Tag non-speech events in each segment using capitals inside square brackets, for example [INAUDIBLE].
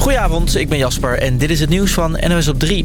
Goedenavond, ik ben Jasper en dit is het nieuws van NOS op 3.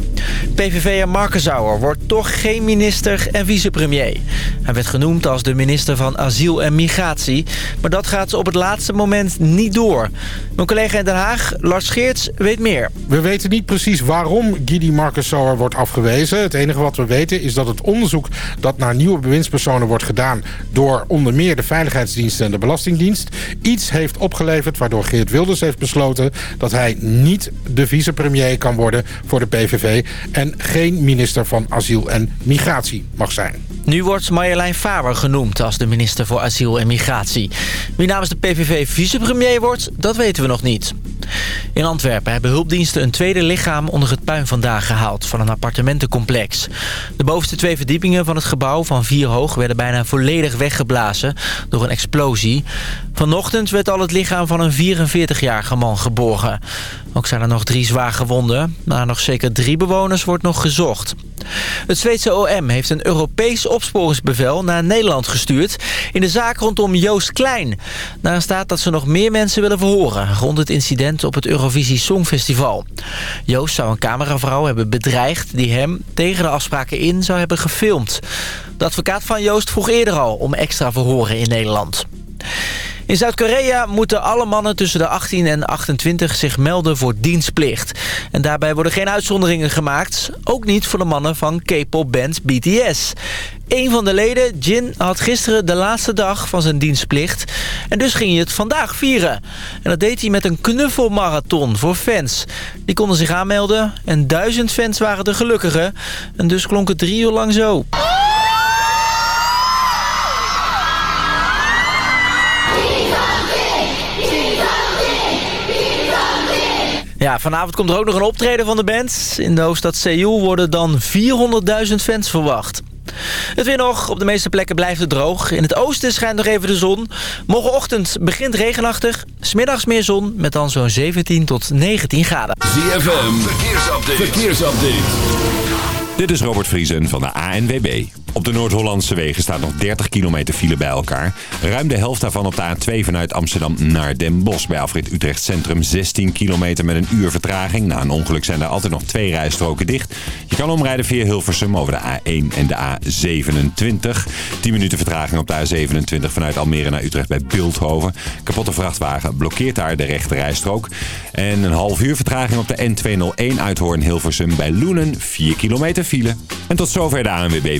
PVV'er Markenzauer wordt toch geen minister en vicepremier. Hij werd genoemd als de minister van Asiel en Migratie. Maar dat gaat op het laatste moment niet door. Mijn collega in Den Haag, Lars Geerts, weet meer. We weten niet precies waarom Gidi Markenzauer wordt afgewezen. Het enige wat we weten is dat het onderzoek dat naar nieuwe bewindspersonen wordt gedaan... door onder meer de Veiligheidsdienst en de Belastingdienst... iets heeft opgeleverd waardoor Geert Wilders heeft besloten... dat hij niet de vicepremier kan worden voor de PVV... en geen minister van Asiel en Migratie mag zijn. Nu wordt Marjolein Faber genoemd als de minister voor Asiel en Migratie. Wie namens de PVV vicepremier wordt, dat weten we nog niet. In Antwerpen hebben hulpdiensten een tweede lichaam onder het puin vandaag gehaald van een appartementencomplex. De bovenste twee verdiepingen van het gebouw van vier hoog werden bijna volledig weggeblazen door een explosie. Vanochtend werd al het lichaam van een 44-jarige man geborgen. Ook zijn er nog drie zwaar gewonden, maar nog zeker drie bewoners wordt nog gezocht. Het Zweedse OM heeft een Europees opsporingsbevel naar Nederland gestuurd... in de zaak rondom Joost Klein. Daarin staat dat ze nog meer mensen willen verhoren... rond het incident op het Eurovisie Songfestival. Joost zou een cameravrouw hebben bedreigd... die hem tegen de afspraken in zou hebben gefilmd. De advocaat van Joost vroeg eerder al om extra verhoren in Nederland. In Zuid-Korea moeten alle mannen tussen de 18 en 28 zich melden voor dienstplicht. En daarbij worden geen uitzonderingen gemaakt. Ook niet voor de mannen van K-pop band BTS. Een van de leden, Jin, had gisteren de laatste dag van zijn dienstplicht. En dus ging hij het vandaag vieren. En dat deed hij met een knuffelmarathon voor fans. Die konden zich aanmelden en duizend fans waren de gelukkige. En dus klonk het drie uur lang zo. Ja, vanavond komt er ook nog een optreden van de band. In de hoofdstad Seoul worden dan 400.000 fans verwacht. Het weer nog. Op de meeste plekken blijft het droog. In het oosten schijnt nog even de zon. Morgenochtend begint regenachtig. Smiddags meer zon met dan zo'n 17 tot 19 graden. ZFM, verkeersupdate. verkeersupdate. Dit is Robert Vriesen van de ANWB. Op de Noord-Hollandse wegen staat nog 30 kilometer file bij elkaar. Ruim de helft daarvan op de A2 vanuit Amsterdam naar Den Bosch. Bij Afrit Utrecht Centrum 16 kilometer met een uur vertraging. Na een ongeluk zijn er altijd nog twee rijstroken dicht. Je kan omrijden via Hilversum over de A1 en de A27. 10 minuten vertraging op de A27 vanuit Almere naar Utrecht bij Beeldhoven. Kapotte vrachtwagen blokkeert daar de rechte rijstrook. En een half uur vertraging op de N201 uit Hoorn Hilversum bij Loenen. 4 kilometer file. En tot zover de ANWB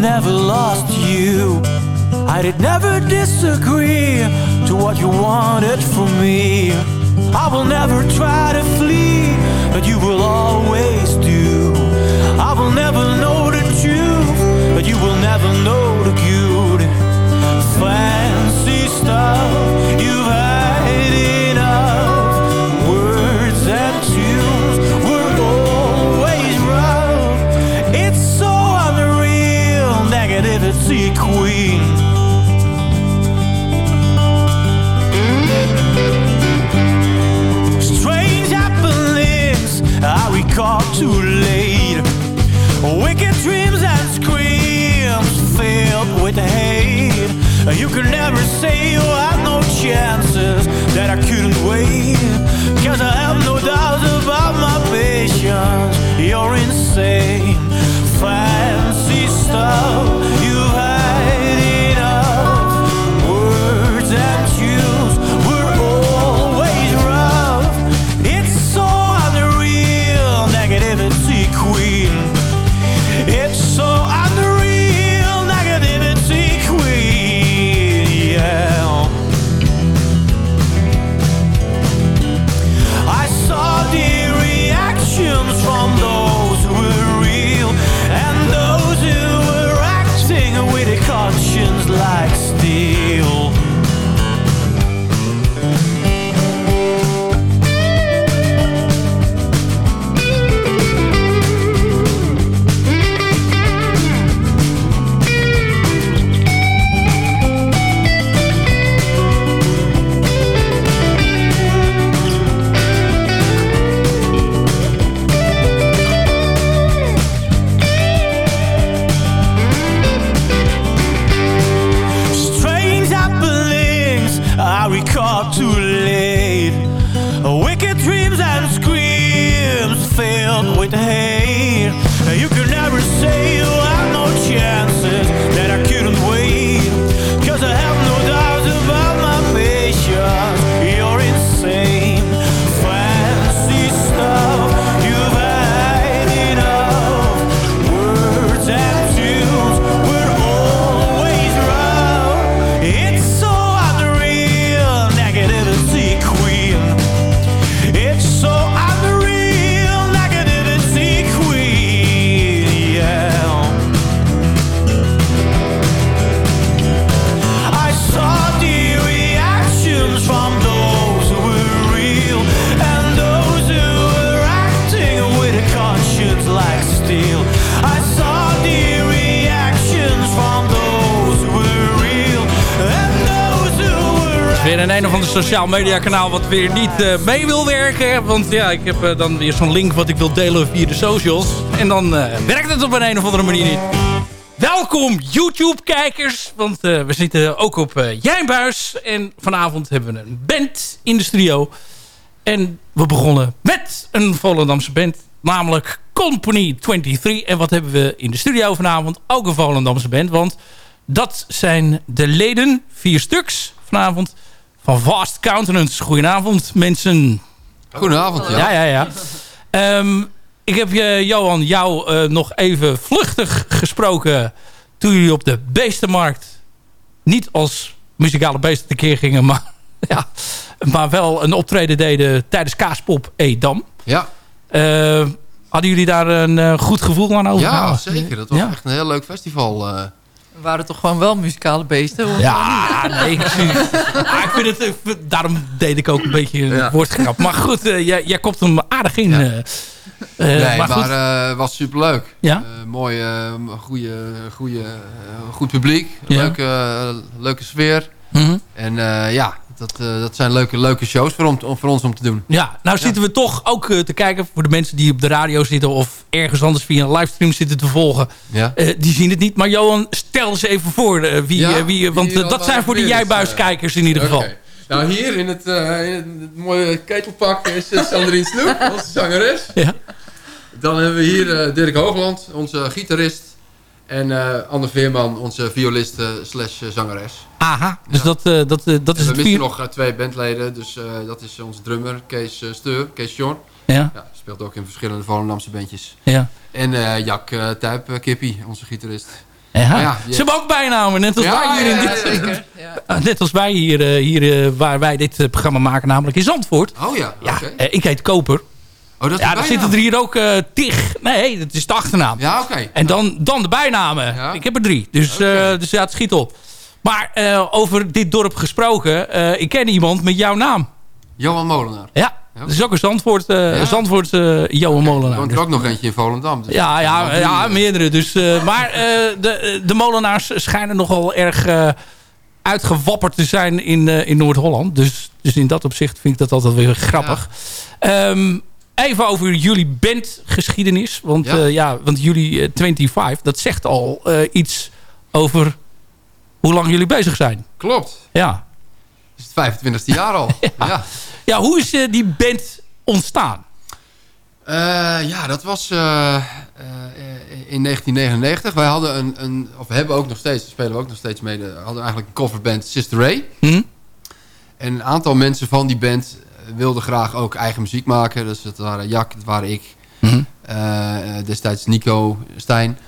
Never lost you. I did never disagree to what you wanted from me. I will never try to flee, but you will always do. I will never know the truth, but you will never know the good. Fancy een of ander sociaal media kanaal wat weer niet uh, mee wil werken. Want ja, ik heb uh, dan weer zo'n link wat ik wil delen via de socials. En dan uh, werkt het op een, een of andere manier niet. Welkom YouTube-kijkers, want we zitten ook op Jijnbuis. En vanavond hebben we een band in de studio. En we begonnen met een Volendamse band, namelijk Company 23. En wat hebben we in de studio vanavond? Ook een Volendamse band, want dat zijn de leden, vier stuks vanavond, van Vast Countenance. Goedenavond, mensen. Goedenavond, ja. Ja, ja, ja. Um, ik heb je, Johan, jou uh, nog even vluchtig gesproken toen jullie op de beestenmarkt niet als muzikale beesten tekeer gingen, maar, [LAUGHS] ja, maar wel een optreden deden tijdens Kaaspop Edam. Ja. Uh, hadden jullie daar een uh, goed gevoel aan over? Ja, zeker. Dat was echt een heel leuk festival. We waren toch gewoon wel muzikale beesten? Ja, nee, ik, ah, ik vind het, daarom deed ik ook een beetje een ja. woordgrap. Maar goed, uh, jij, jij kopt hem aardig in. Ja. Uh, nee, maar, maar was superleuk. Ja? mooi, goede, goede, goed publiek. Leuke, leuke sfeer. Mm -hmm. En ja, dat, uh, dat zijn leuke, leuke shows voor, om, voor ons om te doen. Ja, nou zitten we toch ook uh, te kijken voor de mensen die op de radio zitten... of ergens anders via een livestream zitten te volgen. Ja. Uh, die zien het niet. Maar Johan, stel eens even voor wie... Ja, wie want dat zijn voor de jijbuiskijkers in ieder geval. Okay. Nou, hier in het, in het mooie ketelpak is Sandrine Snoep, onze zangeres. Ja. Dan hebben we hier Dirk Hoogland, onze gitarist. En uh, Anne Veerman, onze violiste slash zangeres. Aha, dus ja. dat, uh, dat, uh, dat is we het missen nog twee bandleden. Dus dat is onze drummer, Kees Steur, Kees Jorn. Ja. ja. Speelt ook in verschillende Volendamse bandjes. Ja. En Jack Tuip Kippie, onze gitarist. Ja. ja Ze hebben ook bijnamen, net als wij hier in dit... [LAUGHS] Net als wij hier, hier waar wij dit programma maken, namelijk in Zandvoort. Oh ja, ja ik heet Koper. Oh, dat ja, dan zitten er hier ook uh, tig. Nee, dat is de achternaam. Ja, oké. Okay. En dan, dan de bijnamen. Ja. Ik heb er drie. Dus, okay. uh, dus ja, het schiet op. Maar uh, over dit dorp gesproken. ik ken iemand met jouw naam. Johan Molenaar. Ja. Ja. Dat is ook een Zandvoort, ja. Zandvoort Johan okay. Molenaar. Er woont er ook nog eentje in Volendam. Dus ja, ja, ja, meerdere. Dus, maar de, de molenaars schijnen nogal erg uitgewapperd te zijn in, in Noord-Holland. Dus, dus in dat opzicht vind ik dat altijd weer grappig. Um, even over jullie bandgeschiedenis. Want, ja. Uh, ja want jullie uh, 25, dat zegt al uh, iets over hoe lang jullie bezig zijn. Klopt. Ja. Het is het 25e jaar al. [LAUGHS] ja. ja. ja. hoe is die band ontstaan? ja, dat was in 1999. Wij hadden een, een, of hebben ook nog steeds, spelen we ook nog steeds mee, de, hadden eigenlijk een coverband Sister Ray. Hm? En een aantal mensen van die band wilde graag ook eigen muziek maken. Dus dat waren Jack, dat waren ik. Mm -hmm. uh, destijds Nico Stijn.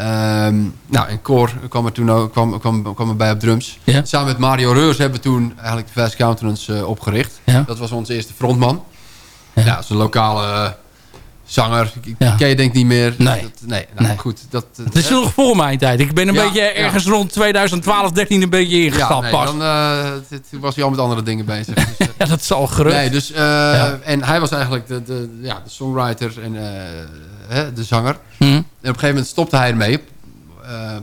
Um, nou, en Cor kwam er toen ook, kwam, kwam, kwam erbij op drums. Samen met Mario Reurs hebben we toen eigenlijk de Fast Countenance uh, opgericht. Dat was onze eerste frontman. Ja, ja dat is een lokale zanger. Ik ja. ken je denk niet meer. Nee. Dat, nee, nou, nee. goed. Dat, het is nog voor mijn tijd. Ik ben een ja, beetje ergens ja. rond 2012, 13 een beetje ingestapt ja, nee, pas. Dan uh, was hij al met andere dingen bezig. Dus, uh, [LAUGHS] ja, dat is al gerust. Nee, dus, uh, En hij was eigenlijk de, de, ja, de songwriter en hè, de zanger. Mm. En op een gegeven moment stopte hij ermee.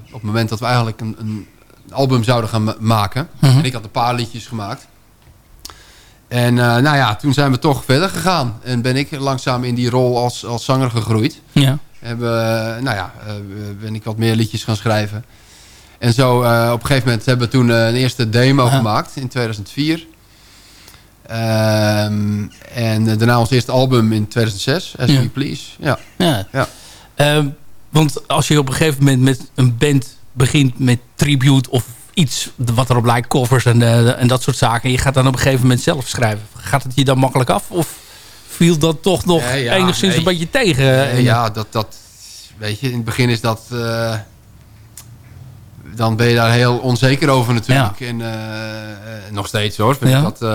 op het moment dat we eigenlijk een, een album zouden gaan ma maken. -hmm. En ik had een paar liedjes gemaakt. En uh, nou ja, toen zijn we toch verder gegaan. En ben ik langzaam in die rol als, als zanger gegroeid. Ja. Hebben, uh, nou ja, uh, ben ik wat meer liedjes gaan schrijven. En zo op een gegeven moment hebben we toen een eerste demo gemaakt in 2004. Um, en daarna ons eerste album in 2006, As Ja. We Please. Ja. Ja. Ja. Ehm, want als je op een gegeven moment met een band begint met tribute of iets wat erop lijkt, covers en, eh, en dat soort zaken. En je gaat dan op een gegeven moment zelf schrijven. Gaat het je dan makkelijk af? Of viel dat toch nog ja, enigszins nee. een beetje tegen? Eh, ja, dat, dat, weet je, in het begin is dat... eh, dan ben je daar heel onzeker over natuurlijk. En nog steeds hoor, vind Ja. ik dat...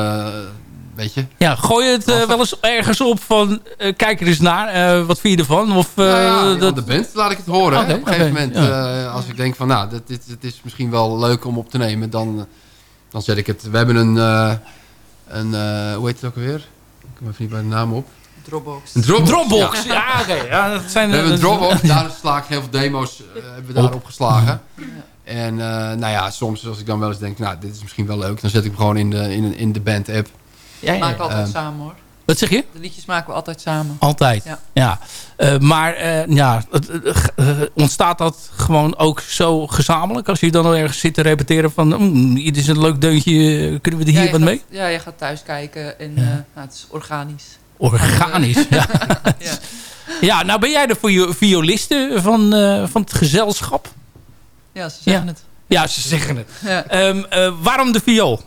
weet je, Ja, gooi je het eh, wel eens ergens op van... eh, kijk er eens naar, eh, wat vind je ervan? Of, Nou ja, dat... de band laat ik het horen. Op een gegeven moment, ja. eh, als ik denk van, nou, dit, dit, dit is misschien wel leuk om op te nemen, dan, dan zet ik het. We hebben een, eh, een eh, hoe heet het ook alweer? Ik kom even niet bij de naam op. Dropbox. Een Dropbox. Dropbox, Ja. ja, oké. Ja, dat zijn, We hebben een Dropbox, daar sla ik heel veel demo's, eh, hebben we daar Op. opgeslagen. En eh, nou ja, soms als ik dan wel eens denk, nou, dit is misschien wel leuk, dan zet ik hem gewoon in de, in, in de band-app. Ja, ja. Maken we altijd Ehm. samen hoor. Wat zeg je? De liedjes maken we altijd samen. Altijd. Ja. Ja. Eh, maar eh, ja, eh, ontstaat dat gewoon ook zo gezamenlijk? Als je dan ergens zit te repeteren van... Mm, dit is een leuk deuntje, kunnen we er hier wat gaat- mee? Ja, je gaat thuis kijken en Ja. nou, het is organisch. Organisch. ja. Ja. [LAUGHS] nou ben jij de vi- violiste van, van het gezelschap. ja, ze zeggen het. Ja, ze zeggen het. Ehm, eh, waarom de viool?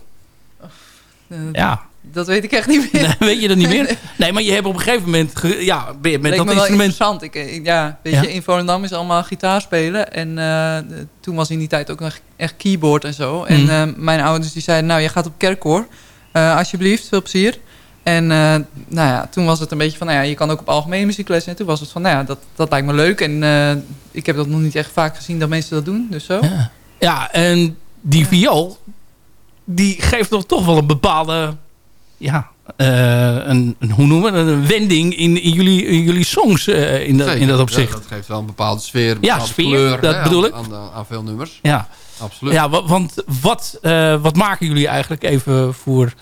Ja, Dat weet ik echt niet meer. Nee, weet je dat niet meer? Nee, maar je hebt op een gegeven moment... ge- ja, met Leek dat me instrument... interessant. Ik, ik- ja, weet Ja. je, in Volendam is allemaal gitaar spelen. En eh, toen was in die tijd ook nog echt keyboard en zo. En Mhm. eh, mijn ouders die zeiden, nou, je gaat op kerkkoor. Eh, alsjeblieft, veel plezier. En eh, nou ja, toen was het een beetje van, nou ja, je kan ook op algemene muziekles. En toen was het van, nou ja, dat, dat lijkt me leuk. En eh, ik heb dat nog niet echt vaak gezien dat mensen dat doen. Dus zo. Ja. ja, en die viool... die geeft toch toch wel een bepaalde... ja, eh, een, een, hoe noemen we het? Een wending in, in, jullie, in jullie songs eh, in, dat, in dat Ja, opzicht. dat geeft wel een bepaalde sfeer, een Ja, bepaalde sfeer, kleur dat hè, bedoel aan, ik. Aan, veel nummers. Ja, Absoluut. ja wa- want wat, eh, wat maken jullie eigenlijk even voor,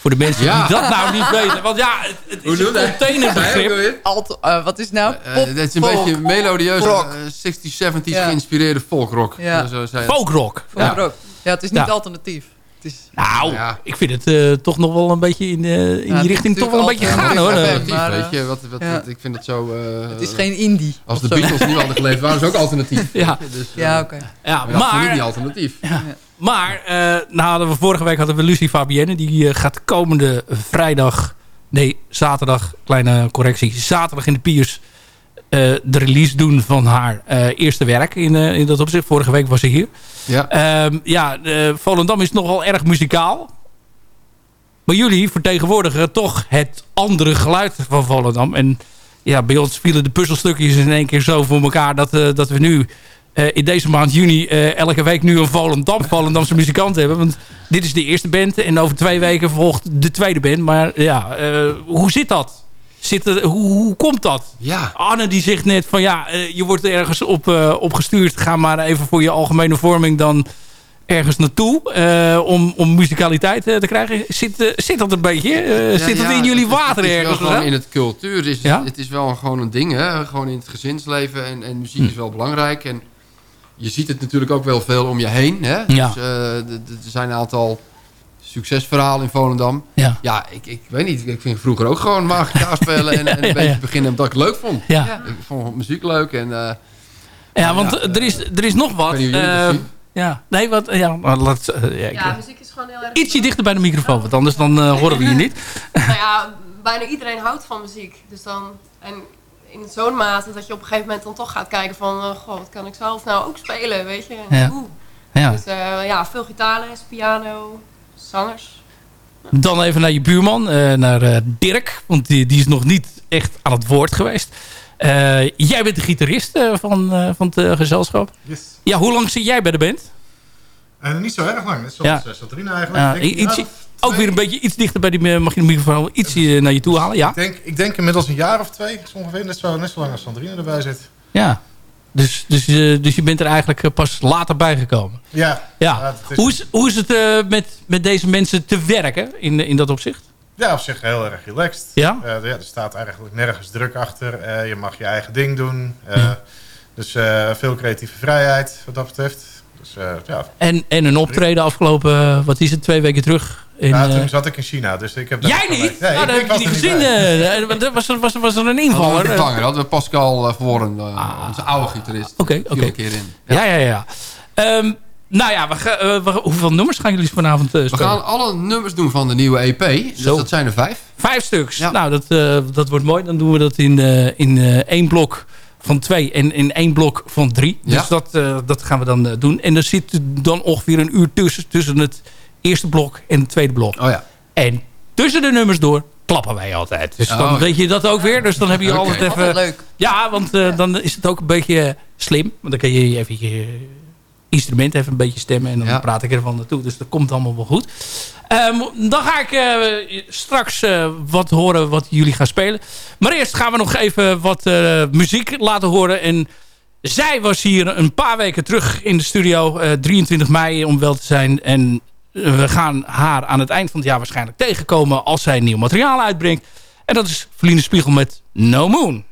voor de mensen Ja. die dat nou niet [LAUGHS] weten? Want ja, het, is een containerbegrip. Alt, wat is nou? Eh, Pop, het is een folk, beetje melodieuze rock. eh, 60s, 70s Ja. geïnspireerde folkrock. Ja. Zo. Folkrock. folk Ja. Ja, het is niet Ja. alternatief. Het is, Nou, Ja. ik vind het eh, toch nog wel een beetje in, eh, in Ja, die richting toch wel een beetje gaan hoor. Eh, maar, weet je. Wat, wat, ja. wat- ik vind het zo... eh, het is geen indie. Als de zo. Beatles niet hadden geleefd, waren ze ook alternatief. Ja. Dus, eh, Ja, oké. ja, maar absoluut niet alternatief. maar eh, nou hadden we vorige week hadden we Lucie Fabienne. Die eh, gaat komende vrijdag, nee zaterdag, kleine correctie, zaterdag in de Piers eh, de release doen van haar eh, eerste werk in, eh, in dat opzicht. Vorige week was ze hier. Ja. Ehm, ja, eh, Volendam is nogal erg muzikaal. Maar jullie vertegenwoordigen toch het andere geluid van Volendam. En ja, bij ons vielen de puzzelstukjes in één keer zo voor elkaar... dat, eh, dat we nu eh, in deze maand juni eh, elke week nu een Volendam, Volendamse muzikant hebben. Want dit is de eerste band en over twee weken volgt de tweede band. Maar ja, eh, hoe zit dat? Zit er, hoe, hoe komt dat? Ja. Anne die zegt net van ja, eh, je wordt ergens op, opgestuurd. Ga maar even voor je algemene vorming dan ergens naartoe. eh, om, om muzikaliteit te krijgen. Zit, zit dat een beetje? Ja, zit dat ja, in jullie het water het ergens? gewoon in het cultuur. Is, Ja? Het is wel gewoon een ding. Hè? Gewoon in het gezinsleven. En, en muziek Hm. is wel belangrijk. En je ziet het natuurlijk ook wel veel om je heen. Hè? Ja. Dus, er zijn een aantal succesverhalen in Volendam. Ja. Ja, ik, ik weet niet. Ik ging vroeger ook gewoon maar gitaar spelen. en, en een [LAUGHS] ja, beetje ja. beginnen omdat ik het leuk vond. Ja. Ja. Ik vond muziek leuk. En, eh, Ja, want Ja, er, is, er is nog wat. eh, ja, nee, wat, ja, maar laat, eh, ja, ik- Ja, muziek is gewoon heel erg... ietsje dichter bij de microfoon, want anders dan eh, horen we je niet. [LAUGHS] [LAUGHS] Nou ja, bijna iedereen houdt van muziek. Dus dan... En in zo'n mate dat je op een gegeven moment dan toch gaat kijken van... goh, wat kan ik zelf nou ook spelen, weet je? En, Ja. oeh. Ja. Dus eh, ja, veel gitaarles, piano, zangers. Dan even naar je buurman, eh, naar eh, Dirk. Want die, die is nog niet echt aan het woord geweest. Eh, jij bent de gitarist eh, van, eh, van het eh, gezelschap. Yes. Ja, hoe lang zit jij bij de band? En niet zo erg lang, net zoals Ja. Satrina eigenlijk. Ik iets, ook weer een beetje iets dichter bij die... Mag je de microfoon iets naar je toe halen? Ja. Ik denk, ik denk inmiddels een jaar of twee, is ongeveer net zo, net zo lang als Sandrine erbij zit. ja. Dus, dus, eh, dus je bent er eigenlijk eh, pas later bijgekomen. Ja, Ja. is- Hoe is, hoe is het eh, met, met deze mensen te werken in, in dat opzicht? ja, op zich heel erg relaxed. Ja? Ja, er staat eigenlijk nergens druk achter. Je mag je eigen ding doen. Dus veel creatieve vrijheid wat dat betreft. Dus ja, En, en een optreden afgelopen, wat is het, twee weken terug? In, Nou, eh, toen zat ik in China, dus ik heb... jij niet? Nee, nou, ik, dat heb was ik niet gezien. bij. eh, eh, was, er- was, was er een invaller? we eh? vervangen. Hadden we Pascal uh, Verworren, uh, onze oude gitarist. Oké, oké. keer in. Ja, ja, ja. Ehm, nou ja, we gaan, we- hoeveel nummers gaan jullie vanavond eh, We spelen? gaan alle nummers doen van de nieuwe EP. Dus Zo. dat zijn er vijf. Vijf stuks. Ja. Nou, dat, eh, dat wordt mooi. Dan doen we dat in, eh, in eh, één blok van twee en in één blok van drie. Ja. Dus dat, eh, dat gaan we dan doen. En er zit dan ongeveer een uur tussen, tussen het eerste blok en het tweede blok. Oh ja. En tussen de nummers door klappen wij altijd. Dus dan Oh. weet je dat ook weer. Dus dan heb je altijd even... Altijd leuk. Ja, want eh, dan is het ook een beetje slim. Want dan kan je even je instrument even een beetje stemmen. En dan Ja. praat ik ervan naartoe. Dus dat komt allemaal wel goed. Ehm, dan ga ik eh, straks eh, wat horen wat jullie gaan spelen. Maar eerst gaan we nog even wat muziek laten horen. En zij was hier een paar weken terug in de studio. 23 mei om wel te zijn. En we gaan haar aan het eind van het jaar waarschijnlijk tegenkomen... als zij nieuw materiaal uitbrengt. En dat is Verline Spiegel met No Moon.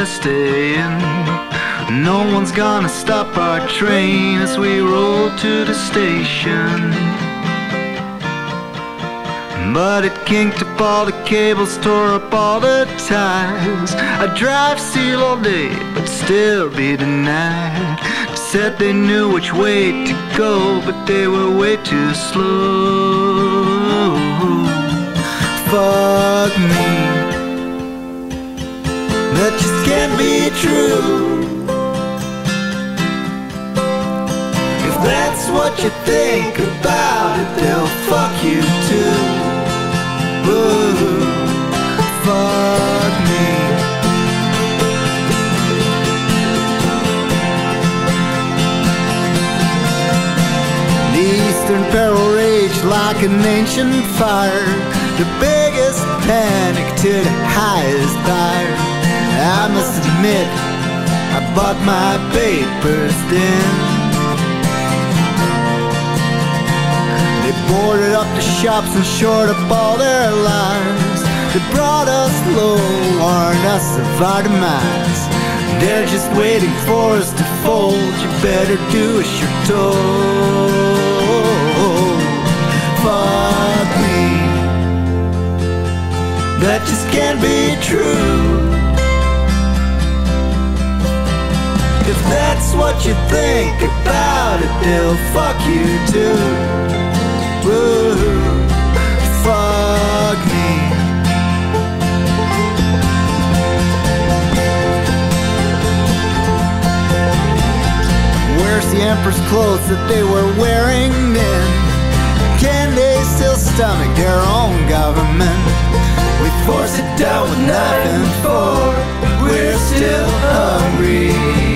Just stay in. No one's gonna stop our train as we roll to the station. But it kinked up all the cables, tore up all the ties. I drive seal all day, but still be denied. Said they knew which way to go, but they were way too slow. Fuck me that just can't be true. If that's what you think about it, they'll fuck you too. Ooh, fuck me. The Eastern Peril raged like an ancient fire, the biggest panic to the highest fire. I must admit, I bought my papers then. They boarded up the shops and shored up all their lines. They brought us low, warned us of our demise. They're just waiting for us to fold. You better do as you're told. Fuck me. that just can't be true. That's what you think about it, they'll fuck you too. Woo, fuck me. Where's the emperor's clothes that they were wearing then? Can they still stomach their own government? We force it down with nothing for, we're still hungry.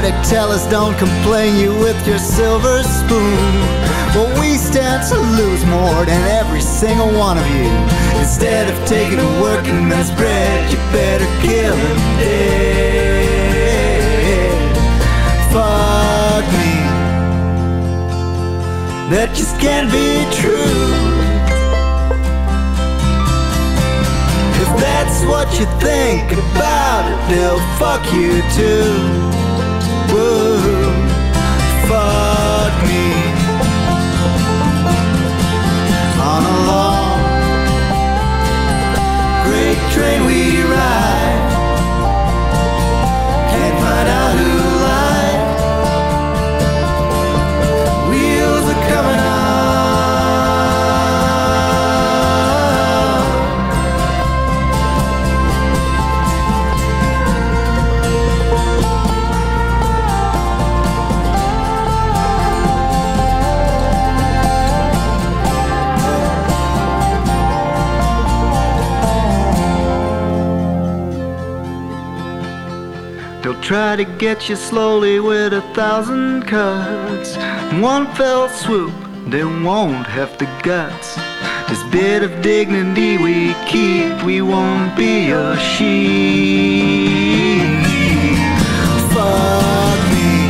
They tell us don't complain you with your silver spoon. Well, we stand to lose more than every single one of you. Instead of taking a working man's bread, you better kill him dead. Fuck me. That just can't be true. If that's what you think about it, they'll fuck you too. Fuck me. On a long, try to get you slowly with a thousand cuts. One fell swoop, they won't have the guts. This bit of dignity we keep, we won't be a sheep. Fuck me.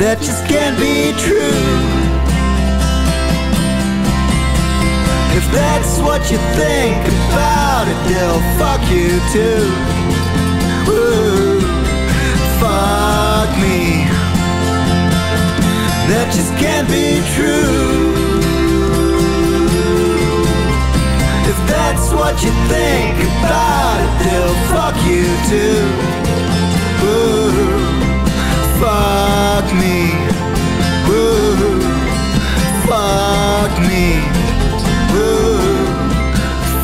That just can't be true. If that's what you think about it, they'll fuck you too. That just can't be true. If that's what you think about it, they'll fuck you too. Woo, fuck me. Woo, fuck me. Woo,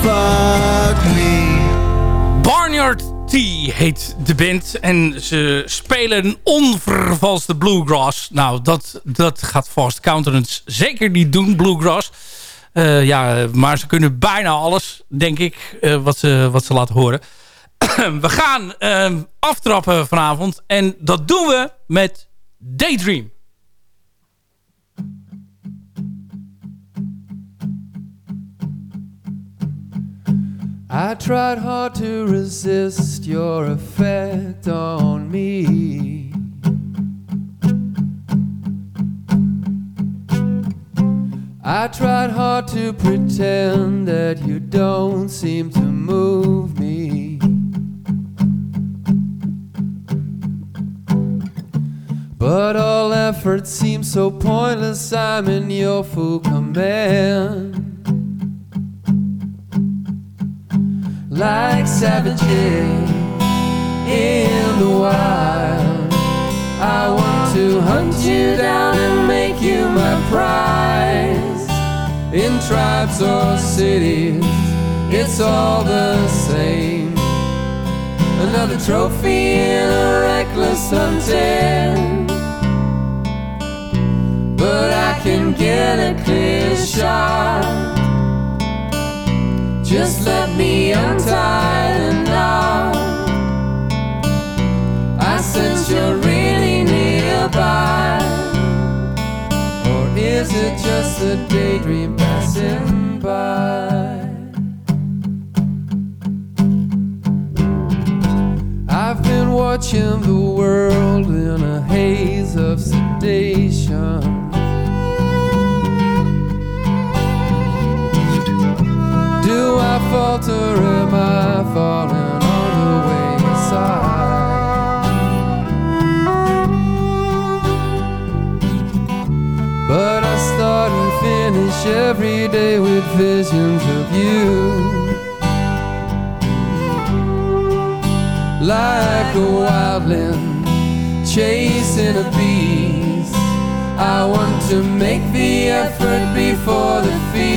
fuck me. Barnyard T heet de band. En ze spelen onvervalste bluegrass. Nou, dat, dat gaat Fast Countenance zeker niet doen, bluegrass. Eh, ja, maar ze kunnen bijna alles, denk ik, eh, wat, ze, wat ze laten horen. [COUGHS] we gaan eh, aftrappen vanavond. En dat doen we met Daydream. I tried hard to resist your effect on me. I tried hard to pretend that you don't seem to move me. But all effort seems so pointless, I'm in your full command. Like savages in the wild. I want to hunt you down and make you my prize. In tribes or cities, it's all the same. Another trophy in a reckless hunting. But I can get a clear shot. Just let me untie the knot. I sense you're really nearby. Or is it just a daydream passing by? I've been watching the world in a haze of sedation. Falter? Am I falling on the wayside? But I start and finish every day with visions of you. Like a wildling chasing a beast, I want to make the effort before the feast.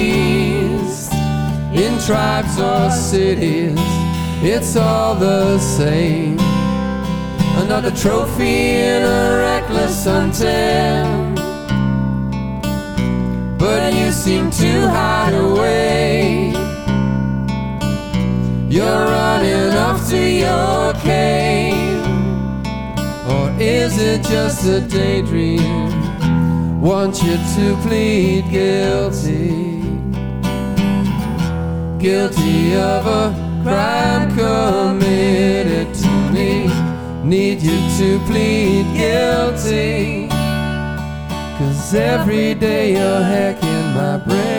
Tribes or cities, it's all the same. Another trophy in a reckless hunting. But you seem to hide away. You're running off to your cave. Or is it just a daydream? Want you to plead guilty. Guilty of a crime committed to me. Need you to plead guilty. Cause every day you're hacking my brain.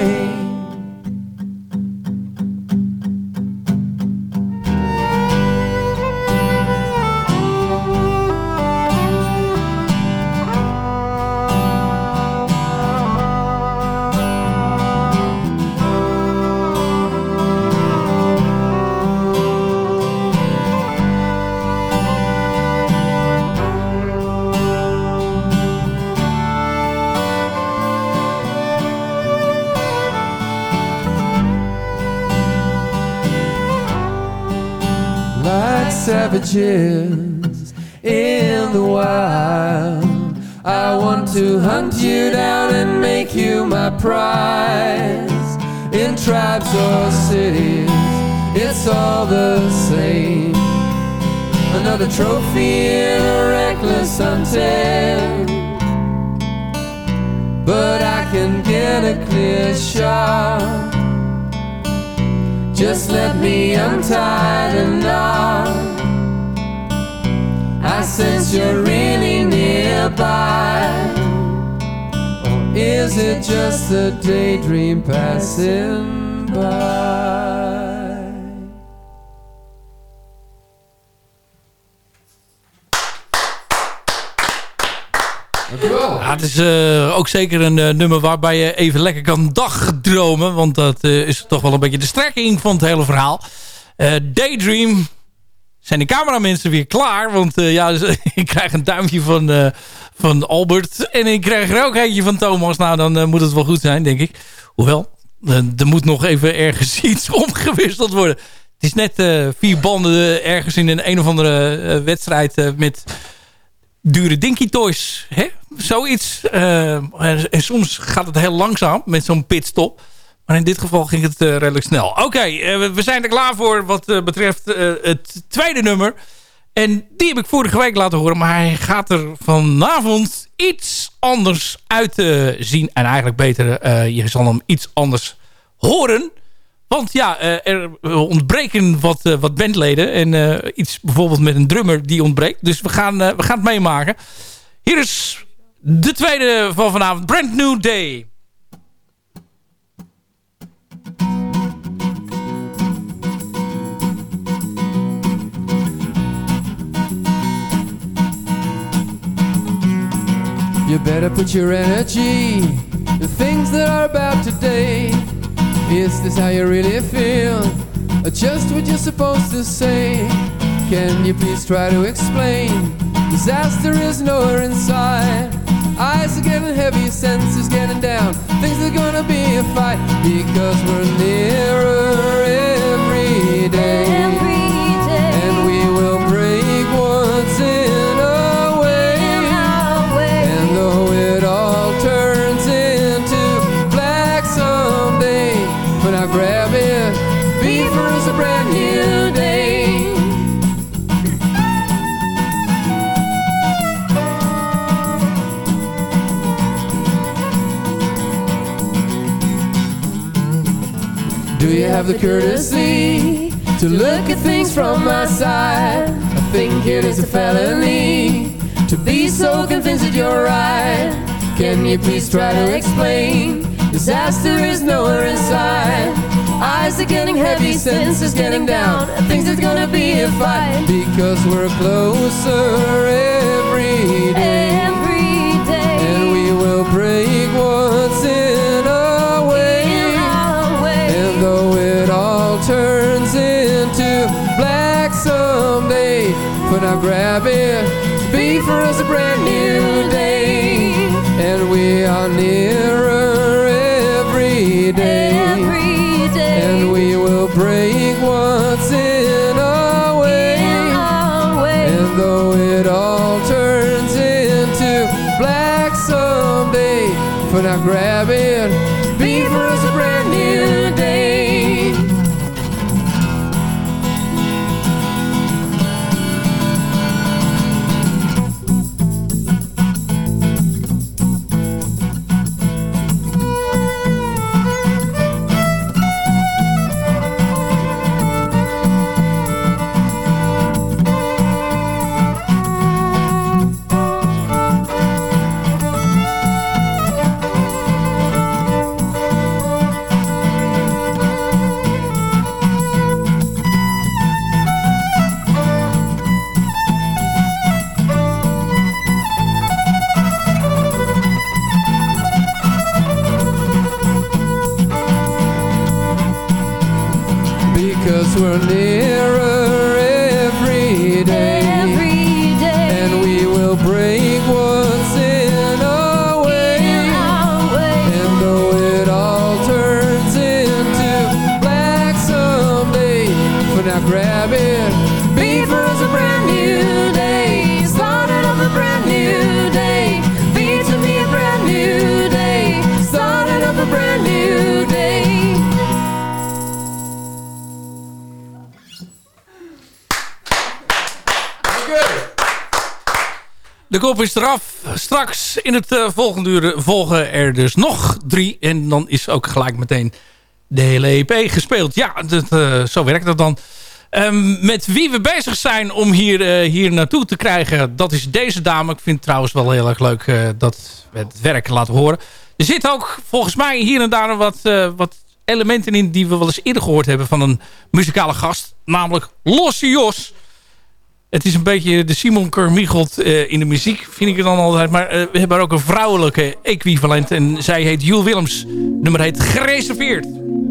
Savages in the wild. I want to hunt you down and make you my prize. In tribes or cities, it's all the same. Another trophy in a reckless hunting. But I can get a clear shot. Just let me untie the knot. I sense you're really nearby. Or is it just a daydream passing by? Het is eh, ook zeker een eh, nummer waarbij je even lekker kan dagdromen. Want dat eh, is toch wel een beetje de strekking van het hele verhaal. Daydream. Zijn de cameramensen weer klaar? Want eh, ja, dus, [LAUGHS] ik krijg een duimpje van, eh, van Albert. En ik krijg er ook eentje van Thomas. Nou, dan eh, moet het wel goed zijn, denk ik. Hoewel, er moet nog even ergens [LAUGHS] iets omgewisseld worden. Het is net vier banden ergens in een een of andere wedstrijd met dure Dinky Toys. Hè? Zoiets. En soms gaat het heel langzaam met zo'n pitstop. Maar in dit geval ging het eh, redelijk snel. Oké, eh, we- zijn er klaar voor wat eh, betreft het tweede nummer. En die heb ik vorige week laten horen. Maar hij gaat er vanavond iets anders uit zien. En eigenlijk beter, je zal hem iets anders horen. Want ja, er ontbreken wat, wat bandleden. En iets bijvoorbeeld met een drummer die ontbreekt. Dus we gaan, we gaan het meemaken. Hier is de tweede van vanavond. Brand New Day. Better put your energy in things that are about today. Is this how you really feel? Or just what you're supposed to say? Can you please try to explain? Disaster is nowhere inside. Eyes are getting heavy, senses getting down. Things are gonna be a fight because we're nearer every day. Have the courtesy to look at things from my side? I think it is a felony to be so convinced that you're right. Can you please try to explain? Disaster is nowhere inside. Eyes are getting heavy, senses getting down. I think there's gonna be a fight because we're closer every day. Every day. And we will break what's in our way though it all turns into black someday, for now grab it, be for us a brand new day, and we are nearer every day. and we will break what's in our way, way. and though it all turns into black someday, for now grab it, be for us a brand new day. were kop is eraf. Straks in het eh, volgende uur volgen er dus nog drie. En dan is ook gelijk meteen de hele EP gespeeld. Ja, dat, eh, zo werkt dat dan. Ehm, met wie we bezig zijn om hier, eh, hier naartoe te krijgen, dat is deze dame. Ik vind het trouwens wel heel erg leuk dat we het werk laten horen. Er zitten ook volgens mij hier en daar wat, wat elementen in die we wel eens eerder gehoord hebben van een muzikale gast. Namelijk Losse Jos. Het is een beetje de Simon Kermichelt eh in de muziek, vind ik het dan altijd. Maar eh, we hebben ook een vrouwelijke equivalent. En zij heet Jules Willems. Nummer heet Gereserveerd. Gereserveerd,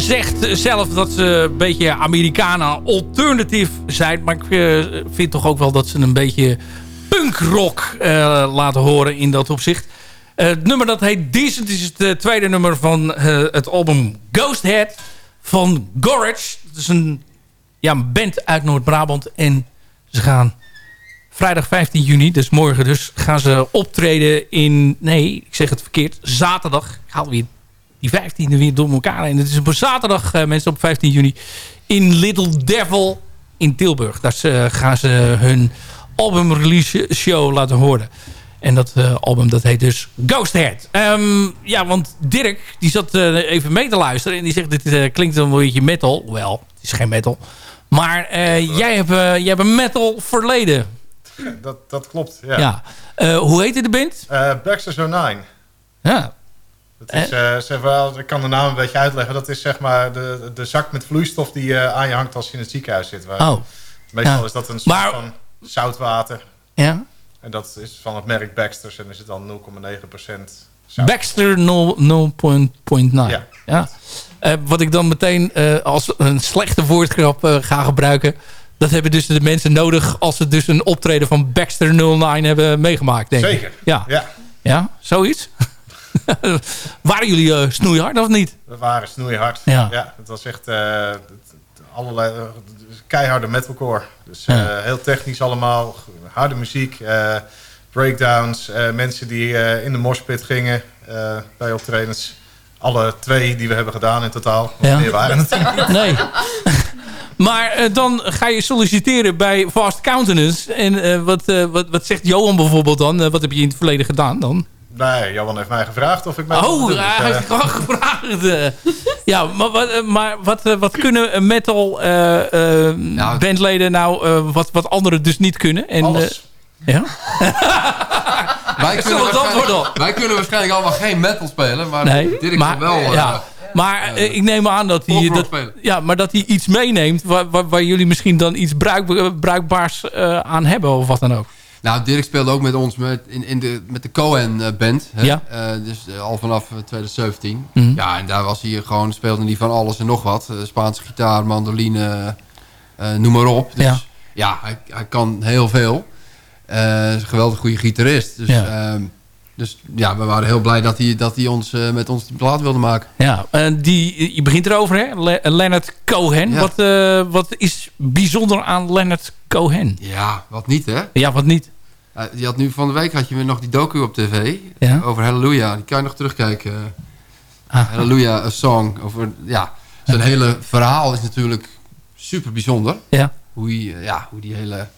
zegt zelf dat ze een beetje Americana alternative zijn. Maar ik eh, vind toch ook wel dat ze een beetje punkrock eh, laten horen in dat opzicht. Eh, het nummer dat heet Decent is het tweede nummer van het album Ghost Head van Gorage. Dat is een, ja, band uit Noord-Brabant. En ze gaan vrijdag 15 juni, dus morgen dus, gaan ze optreden in... Nee, ik zeg het verkeerd. Zaterdag. Ik haal weer die 15e weer door elkaar. En het is op zaterdag, eh, mensen, op 15 juni... in Little Devil in Tilburg. Daar ze- gaan ze hun album release show laten horen. En dat eh, album dat heet dus Ghost Head. Ehm, ja, want Dirk die zat eh, even mee te luisteren. En die zegt, dit eh, klinkt een beetje metal. Wel, is geen metal. Maar eh, jij, hebt, eh, jij hebt een metal verleden. Dat, dat klopt, ja. Ja. Eh, hoe heette de band? Eh, Baxter Zone 9. Ja. Dat is, eh, zeg ik kan de naam een beetje uitleggen. Dat is zeg maar de, de zak met vloeistof die eh, aan je hangt als je in het ziekenhuis zit. Waar- Oh. Meestal Ja. is dat een soort Maar- van zoutwater. Ja. En dat is van het merk Baxter's en is het dan 0,9% zout. Baxter 0 0.9. Ja. Ja. Eh, wat ik dan meteen als een slechte woordgrap ga gebruiken. Dat hebben dus de mensen nodig als ze dus een optreden van Baxter 09 hebben meegemaakt, denk ik. Zeker. Ja. Ja. Ja, zoiets? [LAUGHS] Waren jullie eh, snoeihard of niet? We waren snoeihard. Ja. het was echt eh, allerlei, eh, keiharde metalcore. Dus Ja. heel technisch allemaal. Harde muziek. breakdowns. mensen die in de moshpit gingen bij optredens. Alle twee die we hebben gedaan in totaal. Want Ja. meer waren het. [LAUGHS] Nee. [LAUGHS] Maar dan ga je solliciteren bij Fast Countenance. En wat, wat, wat zegt Johan bijvoorbeeld dan? Wat heb je in het verleden gedaan dan? Nee, Johan heeft mij gevraagd of ik wilde Oh, doen, dus, hij eh, heeft gewoon gevraagd. eh. [LAUGHS] ja, maar, wat, eh, maar wat, eh, wat kunnen metal eh, eh, bandleden nou eh, wat, wat anderen dus niet kunnen? En, Alles. eh, ja? [LAUGHS] Wij kunnen, het wij kunnen waarschijnlijk allemaal geen metal spelen, maar Nee, Dirk maar, wel. ja. maar ik neem aan dat hij, dat, ja, maar dat hij iets meeneemt... waar, waar, waar jullie misschien dan iets bruik, bruikbaars eh, aan hebben of wat dan ook. Nou, Dirk speelde ook met ons met, in, in de, met de Cohen eh? Ja. Eh, dus eh, al vanaf eh, 2017. Mhm. Ja, en daar was hij gewoon, speelde hij van alles en nog wat. Spaanse gitaar, mandoline, noem maar op. Dus Ja. ja, hij, hij kan heel veel. Is een geweldig goede gitarist. Dus Ja. Dus, ja we waren heel blij dat hij, dat hij ons, eh, met ons plaat wilde maken. Ja, eh, die, je begint erover, hè? Le- Leonard Cohen. Ja. Wat, eh, wat is bijzonder aan Leonard Cohen? Ja, wat niet hè? Ja, wat niet? Eh, je had nu van de week had je weer nog die docu op tv Ja. over Hallelujah. Die kan je nog terugkijken. Ah. Hallelujah, a song. Over, ja, zijn hele verhaal is natuurlijk super bijzonder. Ja. Hoe, hij, eh, ja, hoe die hele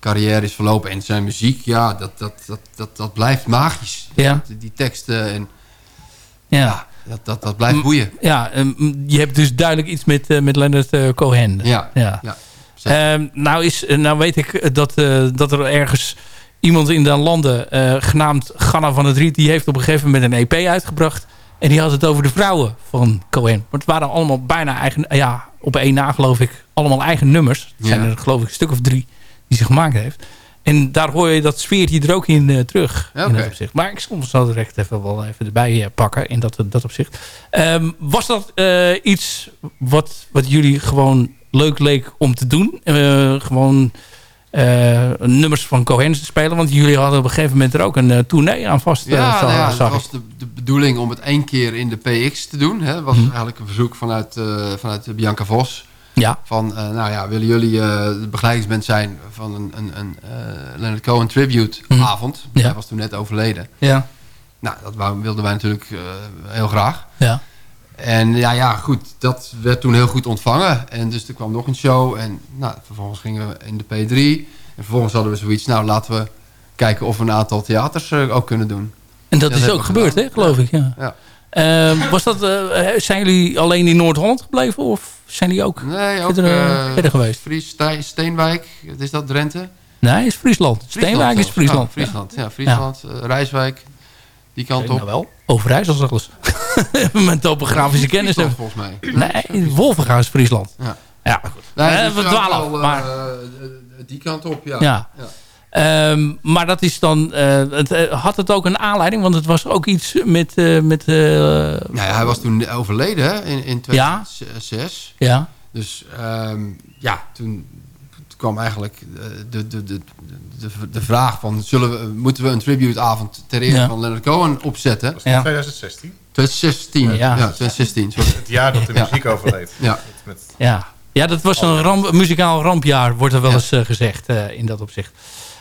carrière is verlopen. En zijn muziek, ja, dat, dat, dat, dat, dat blijft magisch. Ja. Die, die teksten en Ja. dat, dat, dat blijft boeien. Ja, je hebt dus duidelijk iets met, eh, met Leonard eh, Cohen. Ja, ja. ja, Ehm, nou, is, eh, nou weet ik dat, dat er ergens iemand in de landen genaamd Ganna van het Riet... die heeft op een gegeven moment een EP uitgebracht. En die had het over de vrouwen van Cohen. Maar het waren allemaal bijna eigen... Ja, op één na geloof ik allemaal eigen nummers. Het zijn Ja. er geloof ik een stuk of drie die ze gemaakt heeft. En daar hoor je dat sfeertje er ook in eh, terug. In dat opzicht. Maar ik zal zo direct even wel even erbij eh, pakken in dat, dat opzicht. Ehm, was dat eh, iets wat, wat jullie gewoon leuk leek om te doen? Gewoon nummers van Cohen te spelen? Want jullie hadden op een gegeven moment er ook een tournee aan vast. Ja, nou ja, het ik. was de, de bedoeling om het één keer in de PX te doen. Hè. Dat was Mhm. eigenlijk een verzoek vanuit, vanuit Bianca Vos. Ja. Van, eh, nou ja, willen jullie eh, de begeleidingsband zijn van een, een, een eh, Leonard Cohen tribute Mhm. avond? Ja. Hij was toen net overleden. Ja. Nou, dat wilden wij natuurlijk heel graag. Ja. En ja, ja, goed, dat werd toen heel goed ontvangen. En dus er kwam nog een show. En nou, vervolgens gingen we in de P3. En vervolgens hadden we zoiets, nou laten we kijken of we een aantal theaters ook kunnen doen. En dat is ook gebeurd, hè, geloof ik. Ja. Ja. Was dat, zijn jullie alleen in Noord-Holland gebleven? Of zijn die ook Nee, ook verder, eh, eh, verder geweest? Fries, Steenwijk, is dat Drenthe? Nee, is Friesland. Steenwijk is. Friesland. Ja, Friesland, ja, Friesland. eh, Rijswijk, die kant op. nou wel. Overijssel zelfs. [LAUGHS] Mijn topografische kennis. Friesland, hebben. volgens mij. Nee, Wolvenga is Friesland. Ja. Ja, goed. Nee, dus we ja, dwalen af, maar... die kant op, ja. Ja. Ehm, maar dat is dan... eh, het, eh, had het ook een aanleiding? Want het was ook iets met... eh, met ja, hij was toen overleden hè, in, in Ja. 2006. Ja. Dus ehm, ja, toen, kwam eigenlijk de, de, de, de, de vraag van... Zullen we, moeten we een tributeavond ter ere Ja. van Leonard Cohen opzetten? was in 2016. 2016, Ja. ja, 2016. Sorry. Het jaar dat de Ja. muziek overleed. Ja. Met, met, Ja, ja dat was een ramp, muzikaal rampjaar, wordt er wel eens gezegd eh, in dat opzicht.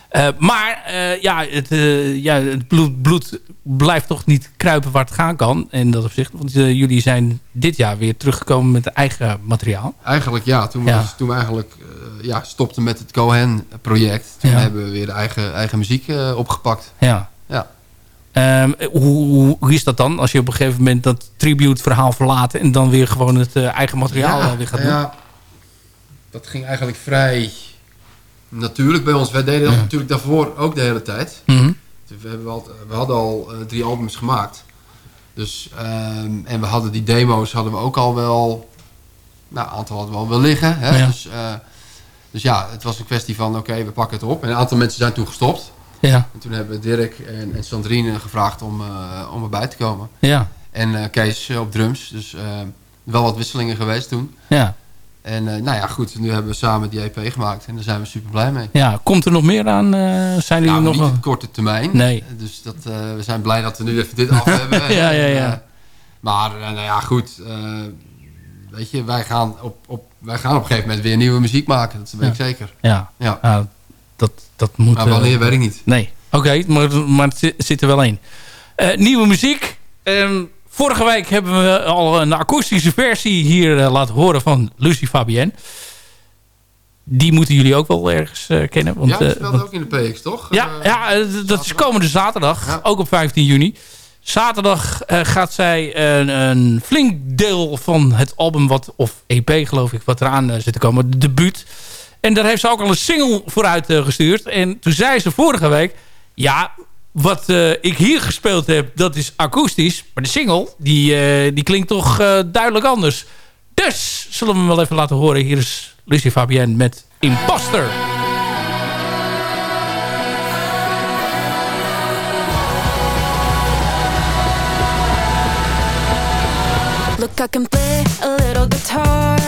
Eh, maar eh, ja, het, eh, ja, het bloed, bloed blijft toch niet kruipen waar het gaan kan in dat opzicht. Want jullie zijn dit jaar weer teruggekomen met eigen materiaal. Eigenlijk ja, toen, Ja. Was, toen we eigenlijk ja, stopten met het Cohen-project. Toen Ja. hebben we weer de eigen, eigen muziek opgepakt. Ja. Ja. Ehm, hoe, hoe, is dat dan als je op een gegeven moment dat tribute verhaal verlaat en dan weer gewoon het eigen materiaal weer gaat doen? ja. dat ging eigenlijk vrij natuurlijk bij ons. Wij deden dat Ja. natuurlijk daarvoor ook de hele tijd. Mhm. Dus we, hebben al, we hadden al eh, drie albums gemaakt. Dus, ehm, en we hadden die demo's hadden we ook al wel... Nou, een aantal hadden we al wel liggen. Hè? Ja. Dus, eh, dus ja, het was een kwestie van... Oké, we pakken het op. En een aantal mensen zijn toen gestopt. Ja. En toen hebben Dirk en, en Sandrine gevraagd om, eh, om erbij te komen. Ja. En Kees op drums. Dus wel wat wisselingen geweest toen. Ja. En eh, nou ja, goed. Nu hebben we samen die EP gemaakt. En daar zijn we super blij mee. Ja, komt er nog meer aan? eh, zijn jullie Nou, nog niet op korte termijn. Nee. Dus dat, eh, we zijn blij dat we nu even dit af [LAUGHS] hebben. Ja, ja, ja. En, eh, maar eh, nou ja, goed. eh, weet je, wij gaan, op, op, wij gaan op een gegeven moment weer nieuwe muziek maken. Dat weet ik zeker. Ja, Ja. Dat, dat moet... Maar wanneer eh, weet ik niet. Nee, oké, maar, maar het zi- zit er wel in. Eh, nieuwe muziek. Ehm, vorige week hebben we al een akoestische versie hier eh, laten horen van Lucie Fabienne. Die moeten jullie ook wel ergens eh, kennen. Want, ja, die eh, speelt want- ook in de PX, toch? ja, ja dat is komende zaterdag. Ook op 15 juni. Zaterdag gaat zij een, een flink deel van het album, wat, of EP geloof ik, wat eraan zit te komen, de debuut. En daar heeft ze ook al een single vooruit gestuurd. En toen zei ze vorige week, ja, wat eh, ik hier gespeeld heb, dat is akoestisch. Maar de single, die, eh, die klinkt toch eh, duidelijk anders. Dus zullen we hem wel even laten horen. Hier is Lucie Fabienne met Imposter. Look, I can play a little guitar,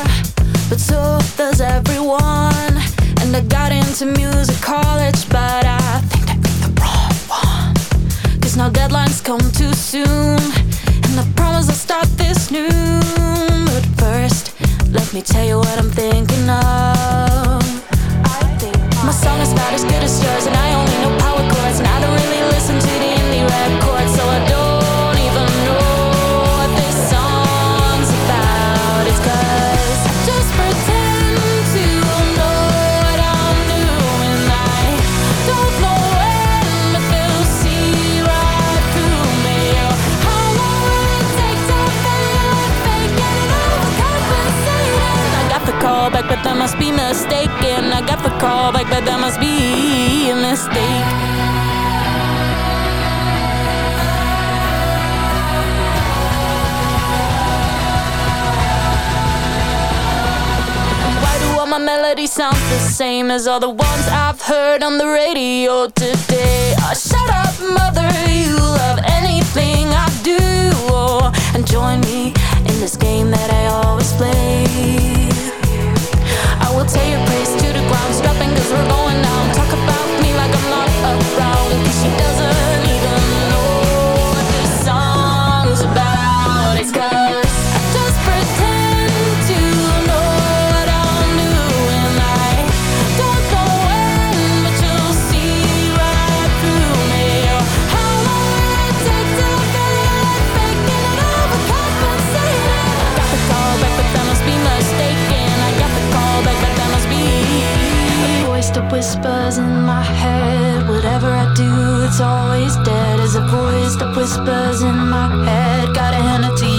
but so does everyone. And I got into music college, but I think I Now deadlines come too soon, and I promise I'll start this noon. But first, let me tell you what I'm thinking of. My song is not as good as yours, and I only know power chords, and I don't really listen to the indie records, mistaken. I got the call back, but that must be a mistake. Why do all my melodies sound the same as all the ones I've heard on the radio today? Oh, shut up, mother, you love anything I do. Oh, and join me in this game that I always play. I will tell your praise to the ground, stopping cause we're going down. Talk about whispers in my head. Whatever I do, it's always dead. Is a voice that whispers in my head. Gotta hand it to you,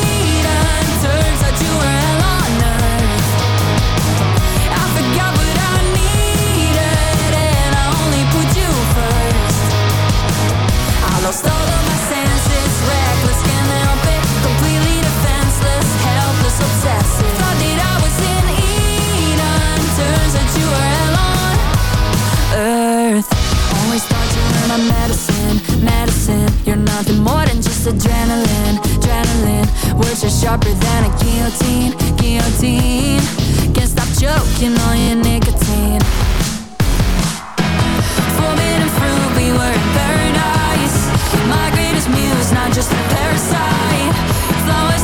my medicine, medicine. You're nothing more than just adrenaline, adrenaline. Words are sharper than a guillotine, guillotine. Can't stop choking on your nicotine. Forbidden fruit, we were in paradise. My greatest muse, not just a parasite. Flowers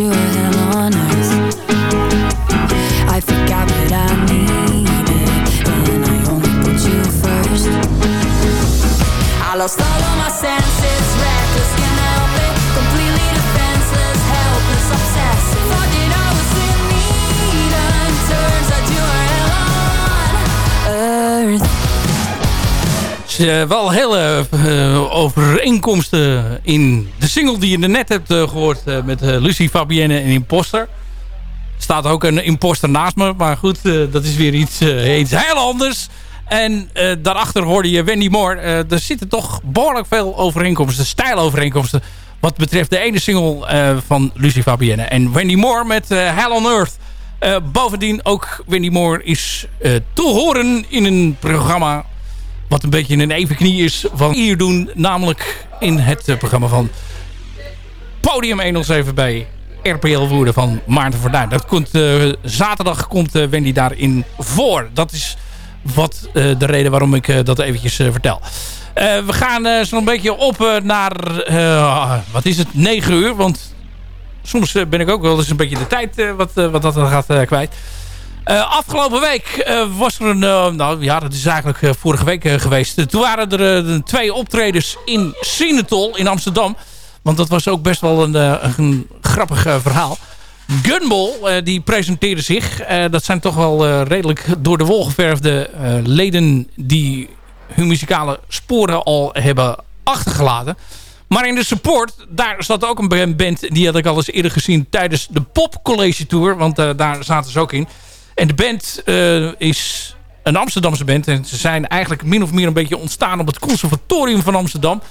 you wel hele eh, overeenkomsten in de single die je net hebt eh, gehoord eh, met Lucie Fabienne en Imposter. Er staat ook een imposter naast me, maar goed, dat is weer iets, iets heel anders. En daarachter hoorde je Wendy Moore. Er zitten toch behoorlijk veel overeenkomsten, stijlovereenkomsten... wat betreft de ene single van Lucie Fabienne. En Wendy Moore met Hell on Earth. Eh, bovendien ook Wendy Moore is te horen in een programma... wat een beetje een evenknie is van hier doen. Namelijk in het eh, programma van Podium 107 bij RPL Woerden van Maarten Verduin. Dat komt, eh, zaterdag komt eh, Wendy daarin voor. Dat is wat de reden waarom ik dat eventjes vertel. We gaan zo'n beetje op naar, wat is het, 9 uur. Want soms ben ik ook wel eens een beetje de tijd wat, wat dat gaat kwijt. Eh, afgelopen week eh, was er een... eh, nou ja, dat is eigenlijk vorige week geweest. Toen waren er twee optredens in Sinetol in Amsterdam. Want dat was ook best wel een, een grappig verhaal. Gunball, die presenteerde zich. Dat zijn toch wel redelijk door de wol geverfde leden... die hun muzikale sporen al hebben achtergelaten. Maar in de support, daar zat ook een band... die had ik al eens eerder gezien tijdens de Pop College Tour. Want daar zaten ze ook in. En de band eh, is een Amsterdamse band. En ze zijn eigenlijk min of meer een beetje ontstaan op het conservatorium van Amsterdam.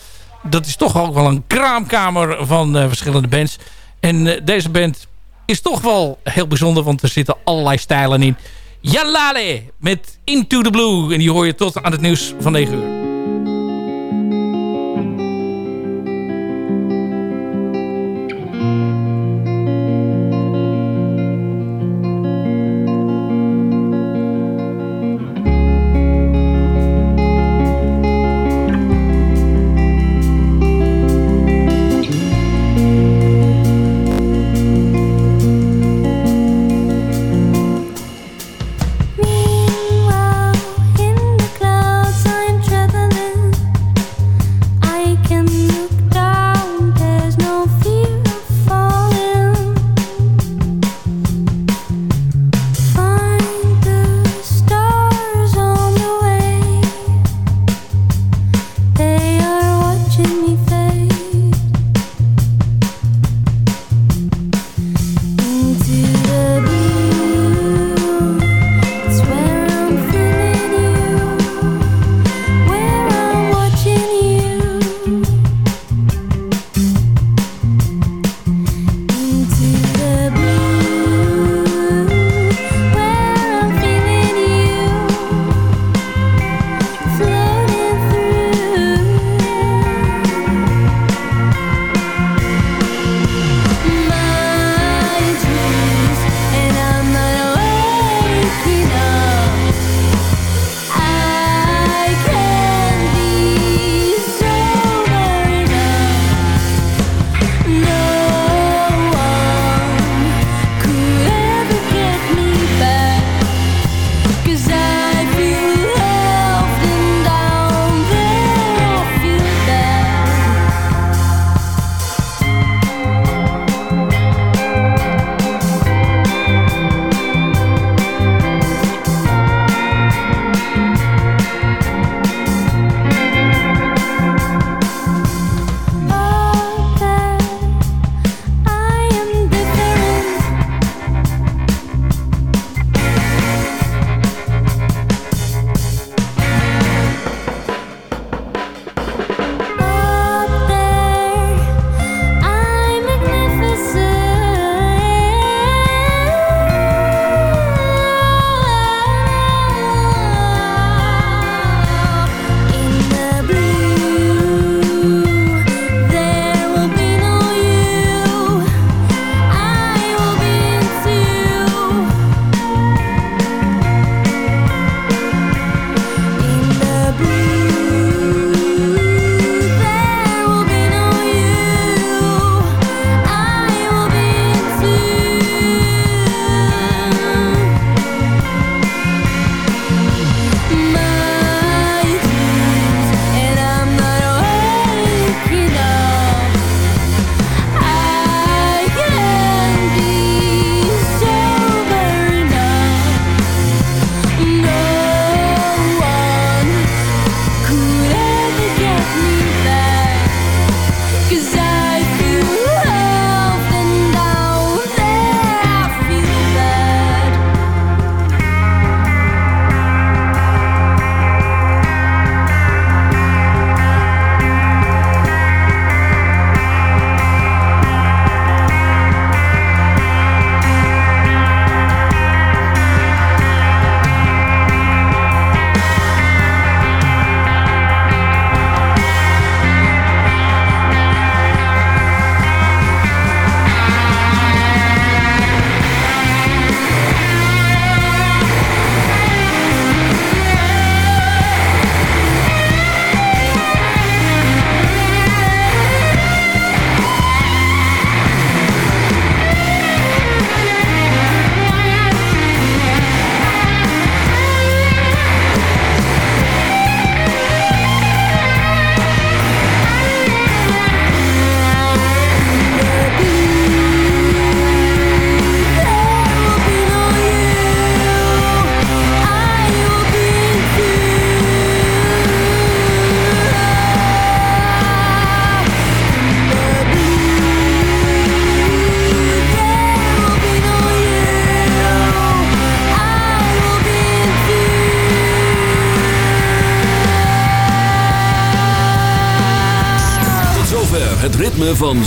Dat is toch ook wel een kraamkamer van eh, verschillende bands. En eh, deze band is toch wel heel bijzonder, want er zitten allerlei stijlen in. Jalale met Into the Blue. En die hoor je tot aan het nieuws van 9 uur.